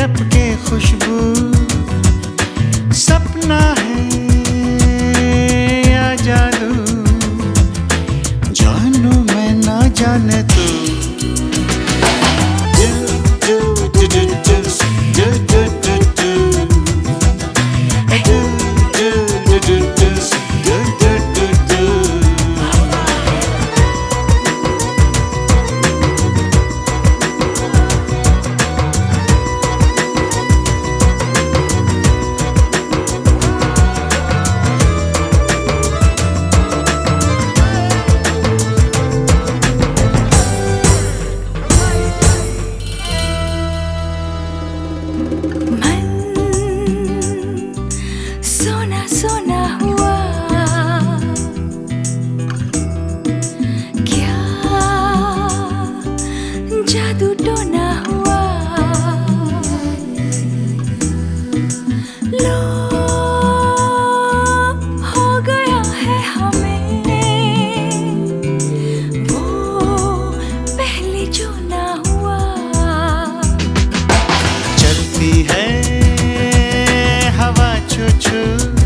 टपके खुशबू सपना है या जादू जानू मैं ना जाने true.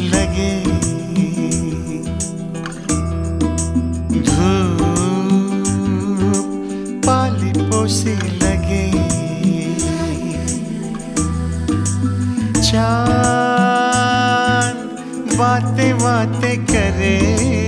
लगे। धूप पाली पोसी लगे। चार बातें बातें करे।